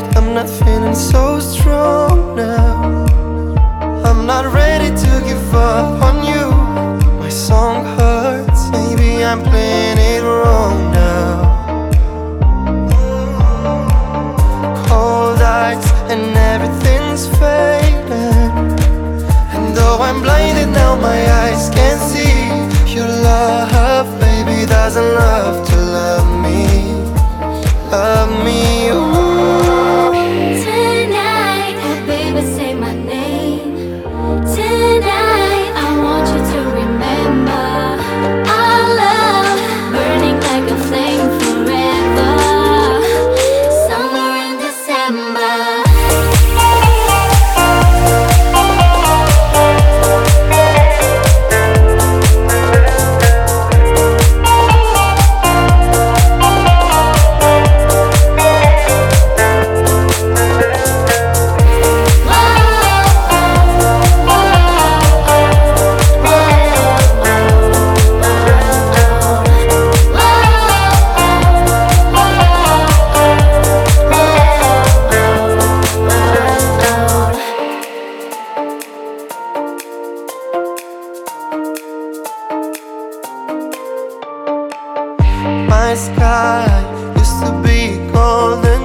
not feeling so strong now. I'm not ready to give up on you. My song hurts, maybe I'm playing it wrong now. Cold eyes and everything's fading. And though I'm blinded now, my eyes can't see your love, baby, doesn't love to love me. Love me, sky used to be golden,